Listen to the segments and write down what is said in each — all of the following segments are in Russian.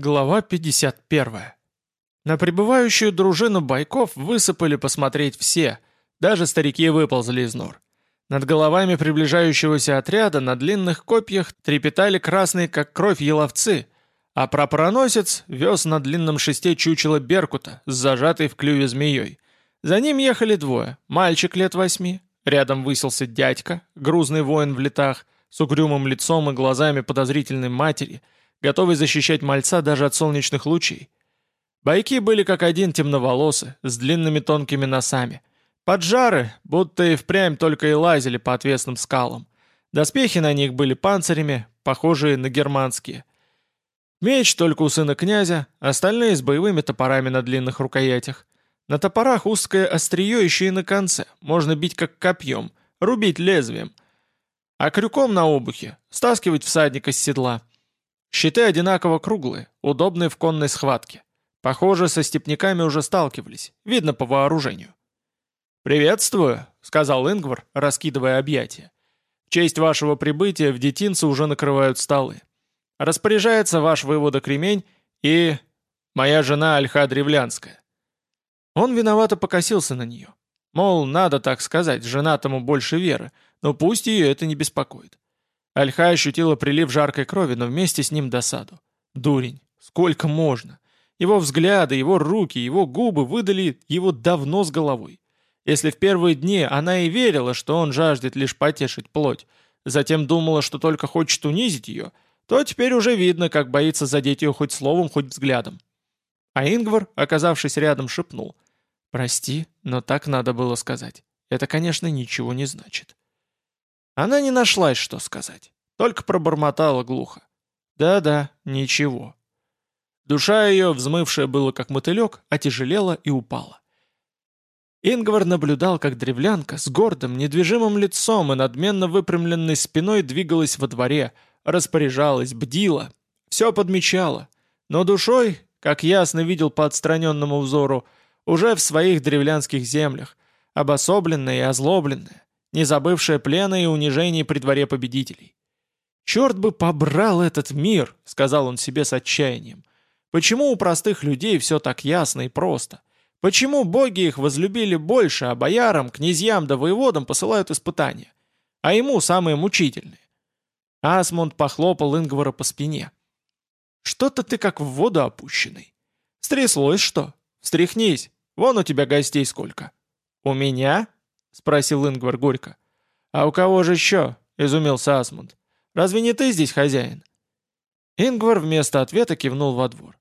Глава 51. На прибывающую дружину бойков высыпали посмотреть все, даже старики выползли из нор. Над головами приближающегося отряда на длинных копьях трепетали красные, как кровь, еловцы, а прапороносец вез на длинном шесте чучело Беркута с зажатой в клюве змеей. За ним ехали двое, мальчик лет восьми, рядом высился дядька, грузный воин в летах, с угрюмым лицом и глазами подозрительной матери — готовый защищать мальца даже от солнечных лучей. Байки были как один темноволосы, с длинными тонкими носами. Поджары, будто и впрямь только и лазили по отвесным скалам. Доспехи на них были панцирями, похожие на германские. Меч только у сына князя, остальные с боевыми топорами на длинных рукоятях. На топорах узкое острие еще и на конце, можно бить как копьем, рубить лезвием. А крюком на обухе стаскивать всадника с седла – Щиты одинаково круглые, удобные в конной схватке. Похоже, со степняками уже сталкивались, видно по вооружению. «Приветствую», — сказал Ингвар, раскидывая объятия. «В честь вашего прибытия в детинце уже накрывают столы. Распоряжается ваш вывода Кремень и... моя жена Альха Древлянская». Он виновато покосился на нее. Мол, надо так сказать, женатому больше веры, но пусть ее это не беспокоит. Альха ощутила прилив жаркой крови, но вместе с ним досаду. Дурень, сколько можно? Его взгляды, его руки, его губы выдали его давно с головой. Если в первые дни она и верила, что он жаждет лишь потешить плоть, затем думала, что только хочет унизить ее, то теперь уже видно, как боится задеть ее хоть словом, хоть взглядом. А Ингвар, оказавшись рядом, шепнул. «Прости, но так надо было сказать. Это, конечно, ничего не значит». Она не нашлась, что сказать. Только пробормотала глухо. Да-да, ничего. Душа ее, взмывшая было как мотылек, отяжелела и упала. Ингвар наблюдал, как древлянка с гордым, недвижимым лицом и надменно выпрямленной спиной двигалась во дворе, распоряжалась, бдила, все подмечала, но душой, как ясно видел по отстраненному взору, уже в своих древлянских землях, обособленная и озлобленная, не забывшая плена и унижений при дворе победителей. «Черт бы побрал этот мир!» — сказал он себе с отчаянием. «Почему у простых людей все так ясно и просто? Почему боги их возлюбили больше, а боярам, князьям да воеводам посылают испытания? А ему самые мучительные?» Асмунд похлопал Ингвара по спине. «Что-то ты как в воду опущенный. Стряслось что? Встряхнись, вон у тебя гостей сколько». «У меня?» — спросил Ингвар горько. «А у кого же еще?» — изумился Асмунд. «Разве не ты здесь хозяин?» Ингвар вместо ответа кивнул во двор.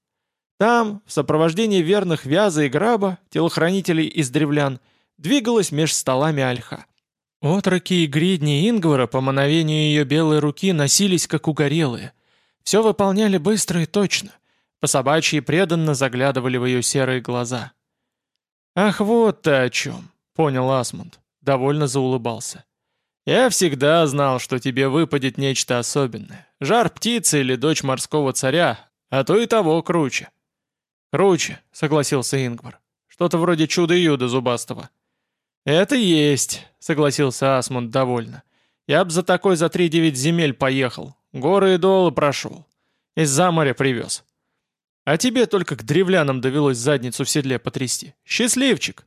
Там, в сопровождении верных Вяза и Граба, телохранителей из древлян, двигалась меж столами ольха. Отроки и гридни Ингвара по мановению ее белой руки носились, как угорелые. Все выполняли быстро и точно. По собачьи преданно заглядывали в ее серые глаза. «Ах, вот ты о чем!» — понял Асмунд довольно заулыбался. «Я всегда знал, что тебе выпадет нечто особенное. Жар птицы или дочь морского царя, а то и того круче». «Круче», — согласился Ингвар. «Что-то вроде чуда-юда зубастого». «Это есть», — согласился Асмунд довольно. «Я б за такой за три девять земель поехал, горы и долы прошел. Из-за моря привез. А тебе только к древлянам довелось задницу в седле потрясти. Счастливчик!»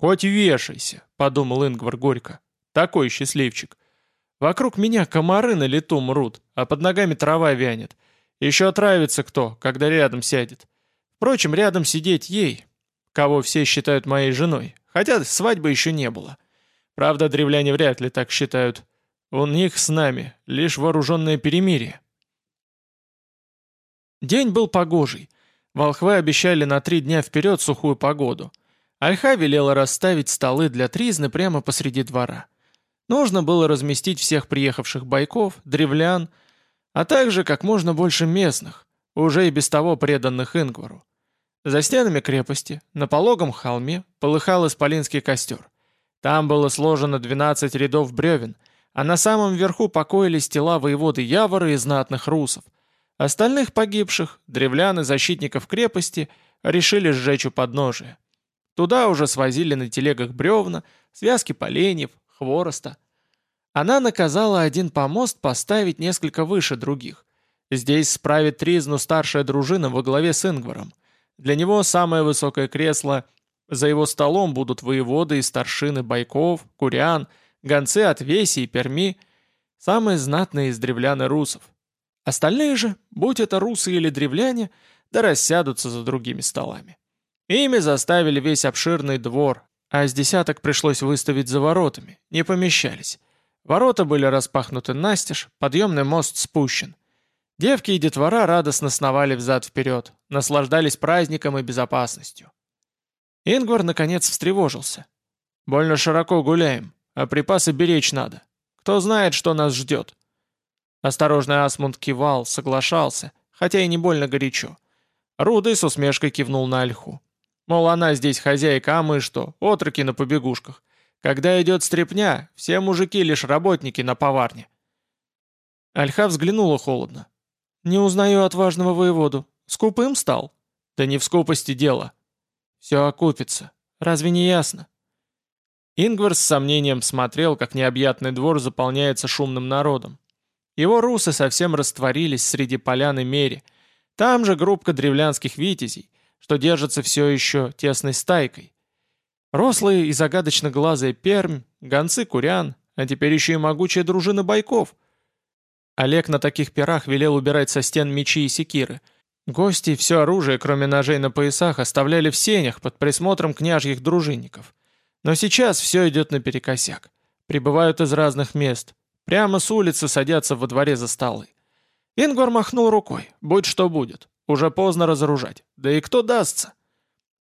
«Хоть вешайся», — подумал Ингвар горько. «Такой счастливчик. Вокруг меня комары на лету мрут, а под ногами трава вянет. Еще отравится кто, когда рядом сядет. Впрочем, рядом сидеть ей, кого все считают моей женой, хотя свадьбы еще не было. Правда, древляне вряд ли так считают. У них с нами лишь вооруженное перемирие». День был погожий. Волхвы обещали на три дня вперед сухую погоду. Альха велела расставить столы для тризны прямо посреди двора. Нужно было разместить всех приехавших бойков, древлян, а также как можно больше местных, уже и без того преданных Ингвару. За стенами крепости, на пологом холме, полыхал исполинский костер. Там было сложено 12 рядов бревен, а на самом верху покоились тела воеводы Явора и знатных русов. Остальных погибших, древлян и защитников крепости, решили сжечь у подножия. Туда уже свозили на телегах бревна, связки поленьев, хвороста. Она наказала один помост поставить несколько выше других. Здесь справит тризну старшая дружина во главе с Ингваром. Для него самое высокое кресло, за его столом будут воеводы и старшины Байков, Курян, гонцы от Веси и Перми, самые знатные из древлян и русов. Остальные же, будь это русы или древляне, да рассядутся за другими столами. Ими заставили весь обширный двор, а с десяток пришлось выставить за воротами, не помещались. Ворота были распахнуты настежь, подъемный мост спущен. Девки и детвора радостно сновали взад-вперед, наслаждались праздником и безопасностью. Ингвар, наконец, встревожился. «Больно широко гуляем, а припасы беречь надо. Кто знает, что нас ждет?» Осторожный Асмунд кивал, соглашался, хотя и не больно горячо. Руды с усмешкой кивнул на Ольху. Мол, она здесь хозяйка, а мы что, отроки на побегушках. Когда идет стрепня, все мужики лишь работники на поварне. Альха взглянула холодно. «Не узнаю отважного воеводу. Скупым стал?» «Да не в скупости дело. Все окупится. Разве не ясно?» Ингвар с сомнением смотрел, как необъятный двор заполняется шумным народом. Его русы совсем растворились среди полян и мери. Там же группка древлянских витязей, что держится все еще тесной стайкой. Рослые и загадочно глазые пермь, гонцы курян, а теперь еще и могучая дружина бойков — Олег на таких пирах велел убирать со стен мечи и секиры. Гости все оружие, кроме ножей на поясах, оставляли в сенях под присмотром княжьих дружинников. Но сейчас все идет наперекосяк. Прибывают из разных мест. Прямо с улицы садятся во дворе за столы. Ингвар махнул рукой. Будь что будет. Уже поздно разоружать. Да и кто дастся?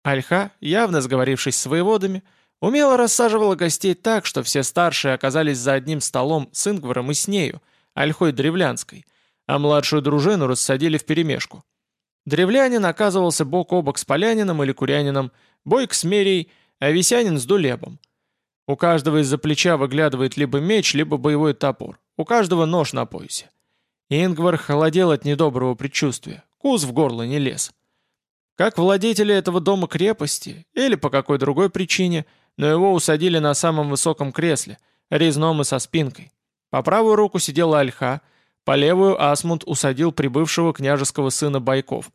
Альха, явно сговорившись с воеводами, умело рассаживала гостей так, что все старшие оказались за одним столом с Ингваром и с нею — Ольхой Древлянской, а младшую дружину рассадили вперемешку. Древлянин оказывался бок о бок с полянином или курянином, бойк с мерей, а весянин с дулебом. У каждого из-за плеча выглядывает либо меч, либо боевой топор. У каждого нож на поясе. Ингвар холодел от недоброго предчувствия. Куз в горло не лез. Как владетеля этого дома крепости, или по какой другой причине, но его усадили на самом высоком кресле, резном и со спинкой. По правую руку сидела Альха, по левую Асмунд усадил прибывшего княжеского сына Байков,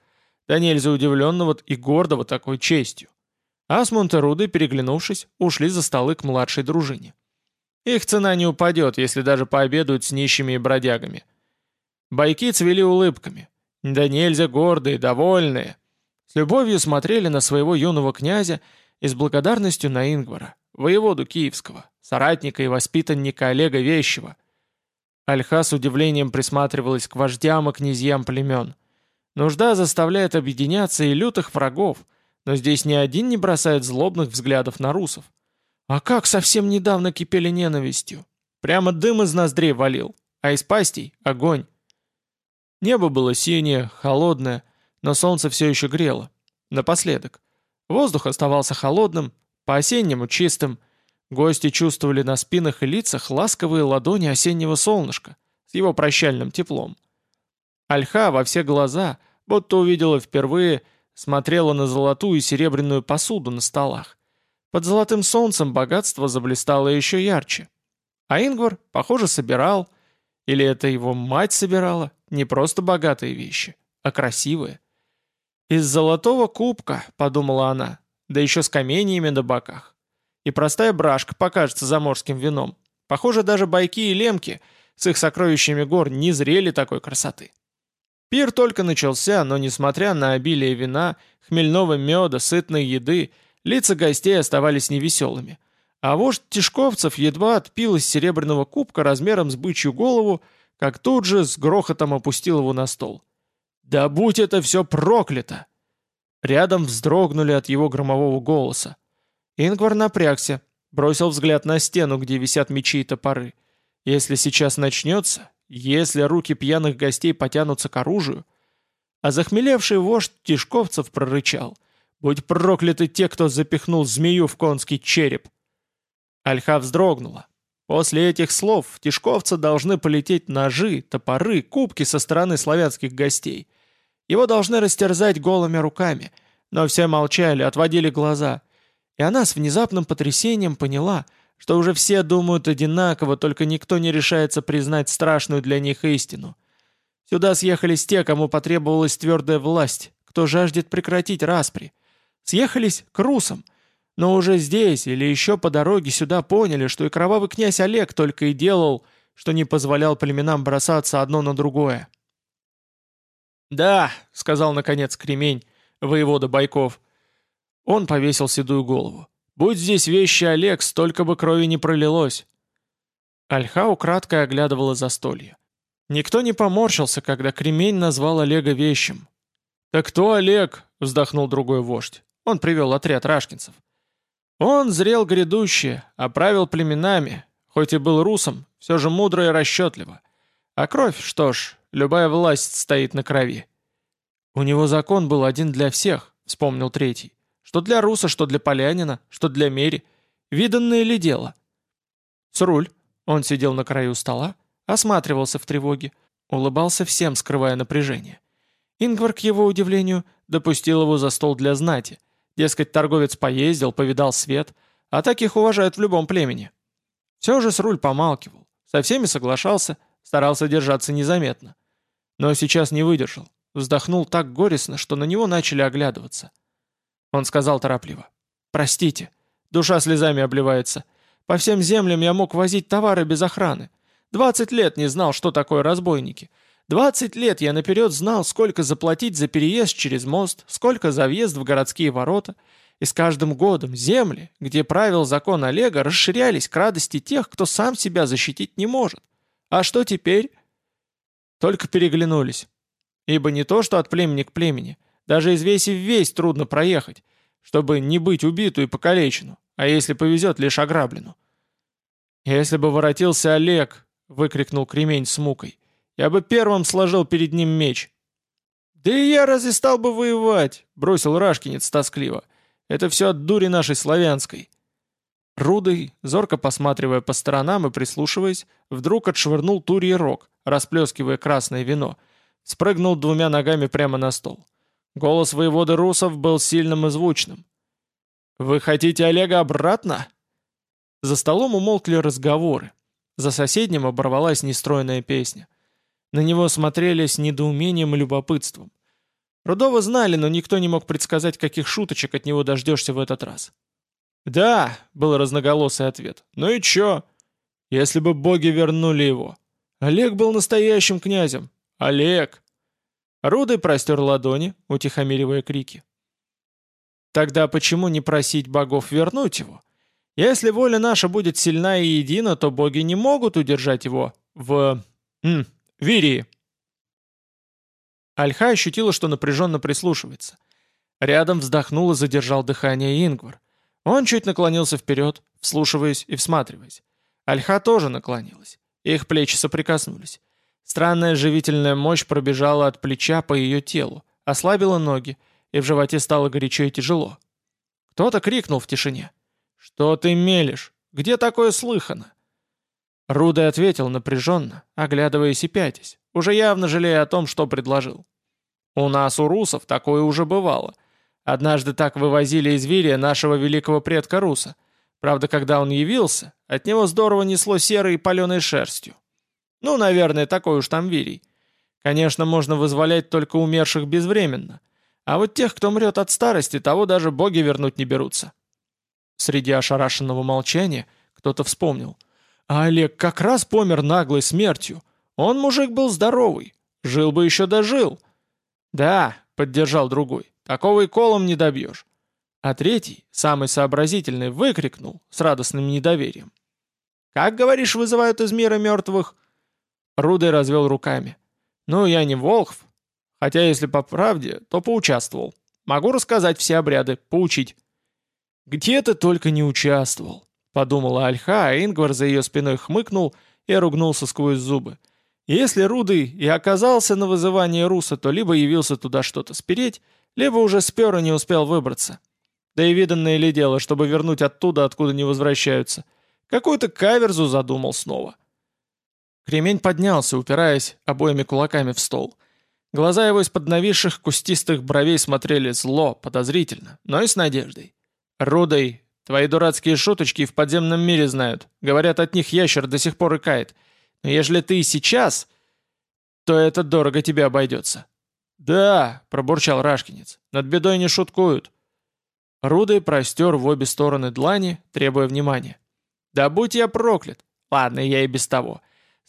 да нельзя удивленного и гордого такой честью. Асмунд и Руды, переглянувшись, ушли за столы к младшей дружине. Их цена не упадет, если даже пообедают с нищими и бродягами. Байки цвели улыбками. Да нельзя гордые, довольные. С любовью смотрели на своего юного князя и с благодарностью на Ингвара, воеводу Киевского, соратника и воспитанника Олега Вещего, Альха с удивлением присматривалась к вождям и князьям племен. Нужда заставляет объединяться и лютых врагов, но здесь ни один не бросает злобных взглядов на русов. А как совсем недавно кипели ненавистью? Прямо дым из ноздрей валил, а из пастей — огонь. Небо было синее, холодное, но солнце все еще грело. Напоследок. Воздух оставался холодным, по-осеннему чистым — Гости чувствовали на спинах и лицах ласковые ладони осеннего солнышка с его прощальным теплом. Альха во все глаза, будто увидела впервые, смотрела на золотую и серебряную посуду на столах. Под золотым солнцем богатство заблистало еще ярче. А Ингвар, похоже, собирал, или это его мать собирала, не просто богатые вещи, а красивые. «Из золотого кубка», — подумала она, да еще с каменьями на боках и простая брашка покажется заморским вином. Похоже, даже байки и лемки с их сокровищами гор не зрели такой красоты. Пир только начался, но несмотря на обилие вина, хмельного меда, сытной еды, лица гостей оставались невеселыми. А вождь Тишковцев едва отпил из серебряного кубка размером с бычью голову, как тут же с грохотом опустил его на стол. «Да будь это все проклято!» Рядом вздрогнули от его громового голоса. Ингвар напрягся, бросил взгляд на стену, где висят мечи и топоры. Если сейчас начнется, если руки пьяных гостей потянутся к оружию... А захмелевший вождь Тишковцев прорычал. «Будь прокляты те, кто запихнул змею в конский череп!» Альха вздрогнула. После этих слов в Тишковца должны полететь ножи, топоры, кубки со стороны славянских гостей. Его должны растерзать голыми руками. Но все молчали, отводили глаза и она с внезапным потрясением поняла, что уже все думают одинаково, только никто не решается признать страшную для них истину. Сюда съехались те, кому потребовалась твердая власть, кто жаждет прекратить распри. Съехались к русам, но уже здесь или еще по дороге сюда поняли, что и кровавый князь Олег только и делал, что не позволял племенам бросаться одно на другое. «Да», — сказал наконец Кремень, воевода Байков. Он повесил седую голову. «Будь здесь вещи Олег, столько бы крови не пролилось». Альха украдкой оглядывала застолье. Никто не поморщился, когда Кремень назвал Олега вещим. «Так кто Олег?» — вздохнул другой вождь. Он привел отряд рашкинцев. Он зрел грядущее, оправил племенами, хоть и был русом, все же мудро и расчетливо. А кровь, что ж, любая власть стоит на крови. У него закон был один для всех, вспомнил третий. Что для руса, что для полянина, что для мери. Виданное ли дело? Сруль, он сидел на краю стола, осматривался в тревоге, улыбался всем, скрывая напряжение. Ингвар, к его удивлению, допустил его за стол для знати — Дескать, торговец поездил, повидал свет, а таких уважают в любом племени. Все же Сруль помалкивал, со всеми соглашался, старался держаться незаметно. Но сейчас не выдержал, вздохнул так горестно, что на него начали оглядываться. Он сказал торопливо, «Простите, душа слезами обливается. По всем землям я мог возить товары без охраны. Двадцать лет не знал, что такое разбойники. Двадцать лет я наперед знал, сколько заплатить за переезд через мост, сколько за въезд в городские ворота, и с каждым годом земли, где правил закон Олега, расширялись к радости тех, кто сам себя защитить не может. А что теперь? Только переглянулись. Ибо не то, что от племени к племени, даже из веси в весь трудно проехать, чтобы не быть убиту и покалечену, а если повезет, лишь ограблену. «Если бы воротился Олег!» — выкрикнул кремень с мукой. Я бы первым сложил перед ним меч. «Да и я разве стал бы воевать?» — бросил Рашкинец тоскливо. «Это все от дури нашей славянской». Рудый, зорко посматривая по сторонам и прислушиваясь, вдруг отшвырнул Турий рог, расплескивая красное вино, спрыгнул двумя ногами прямо на стол. Голос воевода Русов был сильным и звучным. «Вы хотите Олега обратно?» За столом умолкли разговоры. За соседним оборвалась нестроенная песня — на него смотрели с недоумением и любопытством. Рудова знали, но никто не мог предсказать, каких шуточек от него дождешься в этот раз. «Да», — был разноголосый ответ. «Ну и чё? Если бы боги вернули его. Олег был настоящим князем. Олег!» Рудой простер ладони, утихомиривая крики. «Тогда почему не просить богов вернуть его? Если воля наша будет сильна и едина, то боги не могут удержать его в... М, Вирии!» Альха ощутила, что напряженно прислушивается. Рядом вздохнул и задержал дыхание Ингвар. Он чуть наклонился вперед, вслушиваясь и всматриваясь. Альха тоже наклонилась. Их плечи соприкоснулись. Странная живительная мощь пробежала от плеча по ее телу, ослабила ноги, и в животе стало горячо и тяжело. Кто-то крикнул в тишине. «Что ты мелешь? Где такое слыхано?» Рудой ответил напряженно, оглядываясь и пятясь, уже явно жалея о том, что предложил. «У нас, у русов, такое уже бывало. Однажды так вывозили из Вирия нашего великого предка Руса. Правда, когда он явился, от него здорово несло серой и паленой шерстью. Ну, наверное, такой уж там Вирий. Конечно, можно вызволять только умерших безвременно. А вот тех, кто мрет от старости, того даже боги вернуть не берутся». Среди ошарашенного молчания кто-то вспомнил – а Олег как раз помер наглой смертью. Он мужик был здоровый. Жил бы еще дожил. Да, поддержал другой, такого и колом не добьешь. А третий, самый сообразительный, выкрикнул с радостным недоверием. «Как, говоришь, вызывают из мира мертвых?» Рудой развел руками. «Ну, я не Волхв. Хотя, если по правде, то поучаствовал. Могу рассказать все обряды, поучить». «Где ты только не участвовал?» Подумала Альха, а Ингвар за ее спиной хмыкнул и ругнулся сквозь зубы. Если Рудый и оказался на вызывание Руса, то либо явился туда что-то спереть, либо уже спер и не успел выбраться. Да и виданное ли дело, чтобы вернуть оттуда, откуда не возвращаются. Какую-то каверзу задумал снова. Кремень поднялся, упираясь обоими кулаками в стол. Глаза его из-под нависших кустистых бровей смотрели зло, подозрительно, но и с надеждой. «Рудой, Твои дурацкие шуточки в подземном мире знают. Говорят, от них ящер до сих пор икает. Но ежели ты и сейчас, что это дорого тебе обойдется». «Да», — пробурчал Рашкинец, — «над бедой не шуткуют». Рудой простер в обе стороны длани, требуя внимания. «Да будь я проклят! Ладно, я и без того.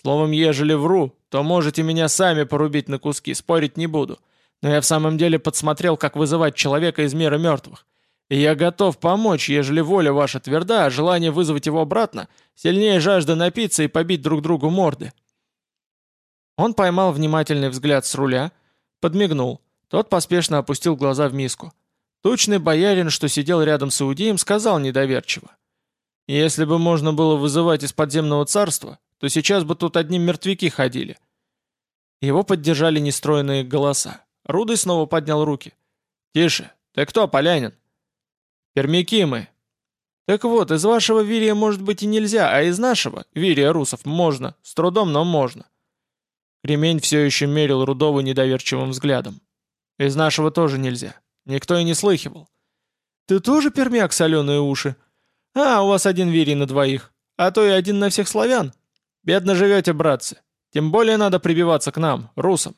Словом, ежели вру, то можете меня сами порубить на куски, спорить не буду. Но я в самом деле подсмотрел, как вызывать человека из мира мертвых. Я готов помочь, ежели воля ваша тверда, а желание вызвать его обратно сильнее жажда напиться и побить друг другу морды». Он поймал внимательный взгляд с руля, подмигнул. Тот поспешно опустил глаза в миску. Тучный боярин, что сидел рядом с Иудеем, сказал недоверчиво. «Если бы можно было вызывать из подземного царства, то сейчас бы тут одни мертвяки ходили». Его поддержали нестроенные голоса. Рудый снова поднял руки. «Тише! Ты кто, полянин?» «Пермяки мы!» «Так вот, из вашего вирия может быть и нельзя, а из нашего, вирия русов, можно. С трудом, но можно». Кремень все еще мерил Рудова недоверчивым взглядом. «Из нашего тоже нельзя. Никто и не слыхивал. Ты тоже пермяк, соленые уши? А, у вас один вирий на двоих. А то и один на всех славян. Бедно живете, братцы. Тем более надо прибиваться к нам, русам.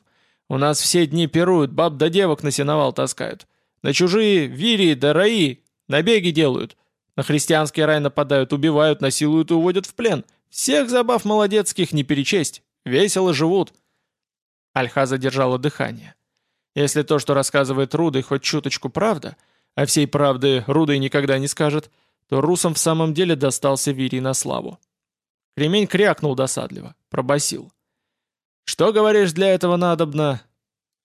У нас все дни пируют, баб да девок на сеновал таскают. На чужие вирии да раи набеги делают. На христианский рай нападают, убивают, насилуют и уводят в плен. Всех забав молодецких не перечесть. Весело живут. Альха задержала дыхание. Если то, что рассказывает Рудый, хоть чуточку правда, а всей правды Рудый никогда не скажет, то русам в самом деле достался Вирий на славу. Кремень крякнул досадливо, пробасил. «Что, говоришь, для этого надобно?»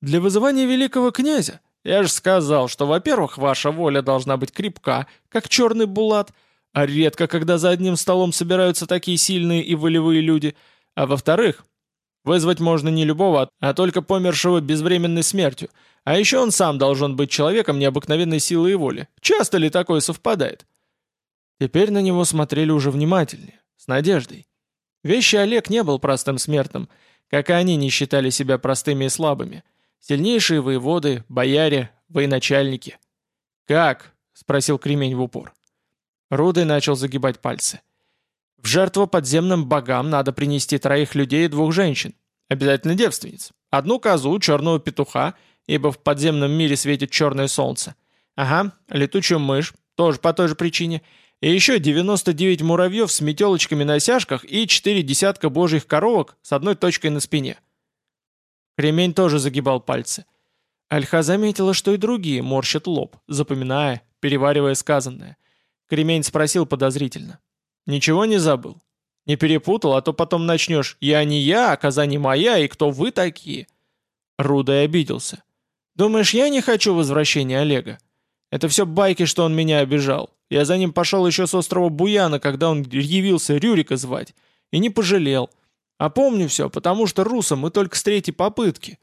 «Для вызывания великого князя. Я же сказал, что, во-первых, ваша воля должна быть крепка, как черный булат, а редко, когда за одним столом собираются такие сильные и волевые люди, а во-вторых, Вызвать можно не любого, а только помершего безвременной смертью. А еще он сам должен быть человеком необыкновенной силы и воли. Часто ли такое совпадает? Теперь на него смотрели уже внимательнее, с надеждой. Вещи Олег не был простым смертным, как и они не считали себя простыми и слабыми. Сильнейшие воеводы, бояре, военачальники. «Как?» — спросил Кремень в упор. Рудый начал загибать пальцы. В жертву подземным богам надо принести троих людей и двух женщин. Обязательно девственниц. Одну козу, черного петуха, ибо в подземном мире светит черное солнце. Ага, летучую мышь, тоже по той же причине. И еще 99 муравьев с метелочками на сяжках и 4 десятка божьих коровок с одной точкой на спине. Кремень тоже загибал пальцы. Альха заметила, что и другие морщат лоб, запоминая, переваривая сказанное. Кремень спросил подозрительно. Ничего не забыл? Не перепутал, а то потом начнешь «я не я, а коза не моя, и кто вы такие?» Рудой обиделся. «Думаешь, я не хочу возвращения Олега? Это все байки, что он меня обижал. Я за ним пошел еще с острова Буяна, когда он явился Рюрика звать, и не пожалел. А помню все, потому что русом мы только с третьей попытки».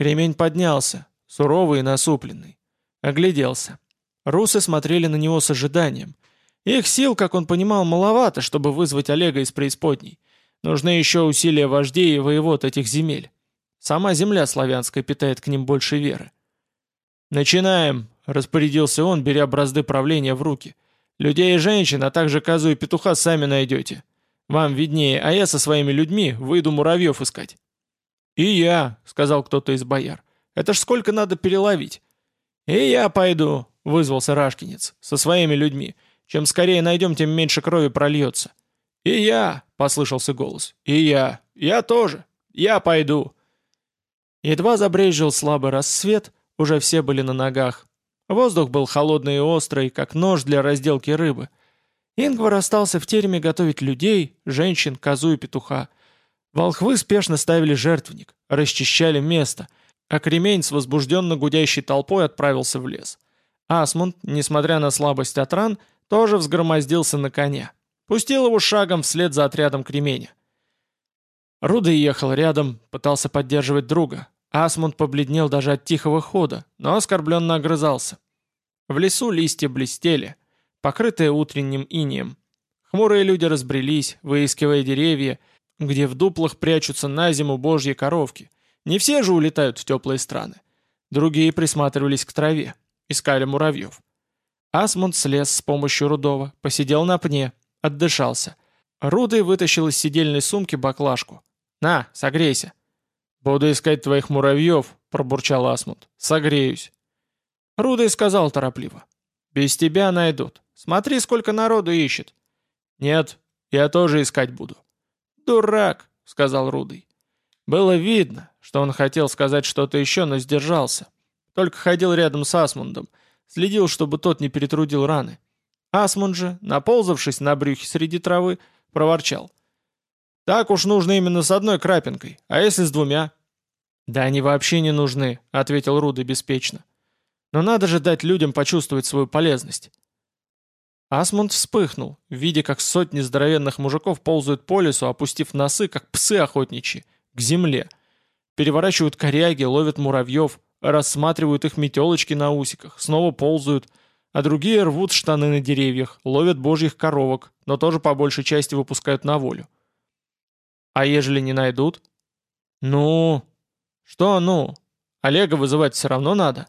Кремень поднялся, суровый и насупленный. Огляделся. Русы смотрели на него с ожиданием – их сил, как он понимал, маловато, чтобы вызвать Олега из преисподней. Нужны еще усилия вождей и воевод этих земель. Сама земля славянская питает к ним больше веры. «Начинаем», — распорядился он, беря бразды правления в руки. «Людей и женщин, а также козу и петуха сами найдете. Вам виднее, а я со своими людьми выйду муравьев искать». «И я», — сказал кто-то из бояр. «Это ж сколько надо переловить». «И я пойду», — вызвался Рашкинец, — «со своими людьми. Чем скорее найдем, тем меньше крови прольется». «И я!» — послышался голос. «И я! Я тоже! Я пойду!» Едва забрежил слабый рассвет, уже все были на ногах. Воздух был холодный и острый, как нож для разделки рыбы. Ингвар остался в тереме готовить людей, женщин, козу и петуха. Волхвы спешно ставили жертвенник, расчищали место, а кремень с возбужденно гудящей толпой отправился в лес. Асмунд, несмотря на слабость от ран, тоже взгромоздился на коня. Пустил его шагом вслед за отрядом кременя. Руда ехал рядом, пытался поддерживать друга. Асмунд побледнел даже от тихого хода, но оскорбленно огрызался. В лесу листья блестели, покрытые утренним инием. Хмурые люди разбрелись, выискивая деревья, где в дуплах прячутся на зиму божьи коровки. Не все же улетают в теплые страны. Другие присматривались к траве, искали муравьев. Асмунд слез с помощью Рудова, посидел на пне, отдышался. Рудый вытащил из сидельной сумки баклажку. «На, согрейся». «Буду искать твоих муравьев», — пробурчал Асмунд. «Согреюсь». Рудой сказал торопливо. «Без тебя найдут. Смотри, сколько народу ищет». «Нет, я тоже искать буду». «Дурак», — сказал Рудый. Было видно, что он хотел сказать что-то еще, но сдержался. Только ходил рядом с Асмундом, следил, чтобы тот не перетрудил раны. Асмунд же, наползавшись на брюхе среди травы, проворчал. «Так уж нужно именно с одной крапинкой, а если с двумя?» «Да они вообще не нужны», — ответил Рудый беспечно. «Но надо же дать людям почувствовать свою полезность». Асмунд вспыхнул, видя, как сотни здоровенных мужиков ползают по лесу, опустив носы, как псы охотничьи, к земле. Переворачивают коряги, ловят муравьев, рассматривают их метелочки на усиках, снова ползают, а другие рвут штаны на деревьях, ловят божьих коровок, но тоже по большей части выпускают на волю. А ежели не найдут? Ну... Что ну? Олега вызывать все равно надо.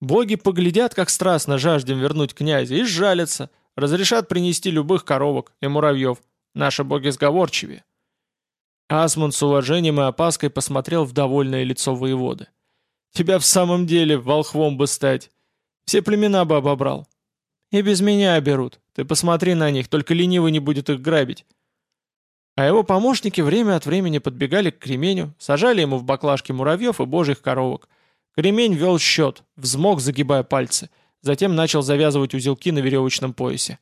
Боги поглядят, как страстно жаждем вернуть князя, и сжалятся, разрешат принести любых коровок и муравьев. Наши боги сговорчивее. Асмунд с уважением и опаской посмотрел в довольное лицо воеводы. «Тебя в самом деле волхвом бы стать. Все племена бы обобрал. И без меня оберут. Ты посмотри на них, только ленивый не будет их грабить». А его помощники время от времени подбегали к кременю, сажали ему в баклажки муравьев и божьих коровок. Кремень вел счет, взмок, загибая пальцы, затем начал завязывать узелки на веревочном поясе.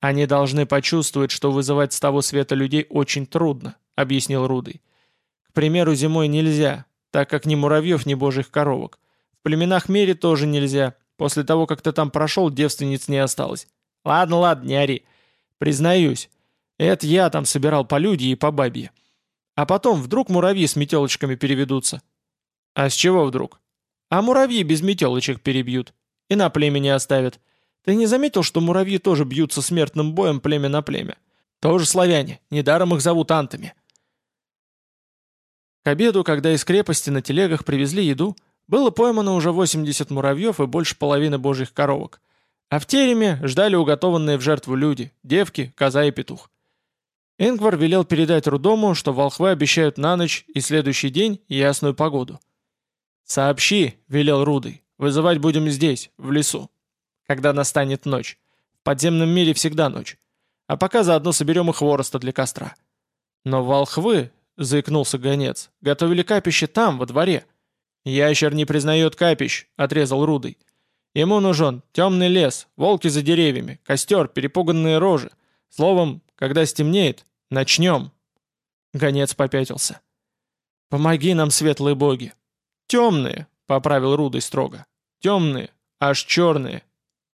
«Они должны почувствовать, что вызывать с того света людей очень трудно», — объяснил Рудый. «К примеру, зимой нельзя, так как ни муравьев, ни божьих коровок. В племенах Мери тоже нельзя. После того, как ты там прошел, девственниц не осталось. Ладно, ладно, не ори. Признаюсь, это я там собирал по люди и по бабье. А потом вдруг муравьи с метелочками переведутся. А с чего вдруг? А муравьи без метелочек перебьют. И на племя не оставят. Ты не заметил, что муравьи тоже бьются смертным боем племя на племя? Тоже славяне, недаром их зовут антами. К обеду, когда из крепости на телегах привезли еду, было поймано уже 80 муравьев и больше половины божьих коровок. А в тереме ждали уготованные в жертву люди, девки, коза и петух. Ингвар велел передать Рудому, что волхвы обещают на ночь и следующий день ясную погоду. «Сообщи», — велел Рудый, — «вызывать будем здесь, в лесу, когда настанет ночь. В подземном мире всегда ночь. А пока заодно соберем и хвороста для костра». Но волхвы, — заикнулся гонец. «Готовили капище там, во дворе». «Ящер не признает капищ», — отрезал Рудый. «Ему нужен темный лес, волки за деревьями, костер, перепуганные рожи. Словом, когда стемнеет, начнем». Гонец попятился. «Помоги нам, светлые боги». «Темные», — поправил Рудый строго. «Темные, аж черные,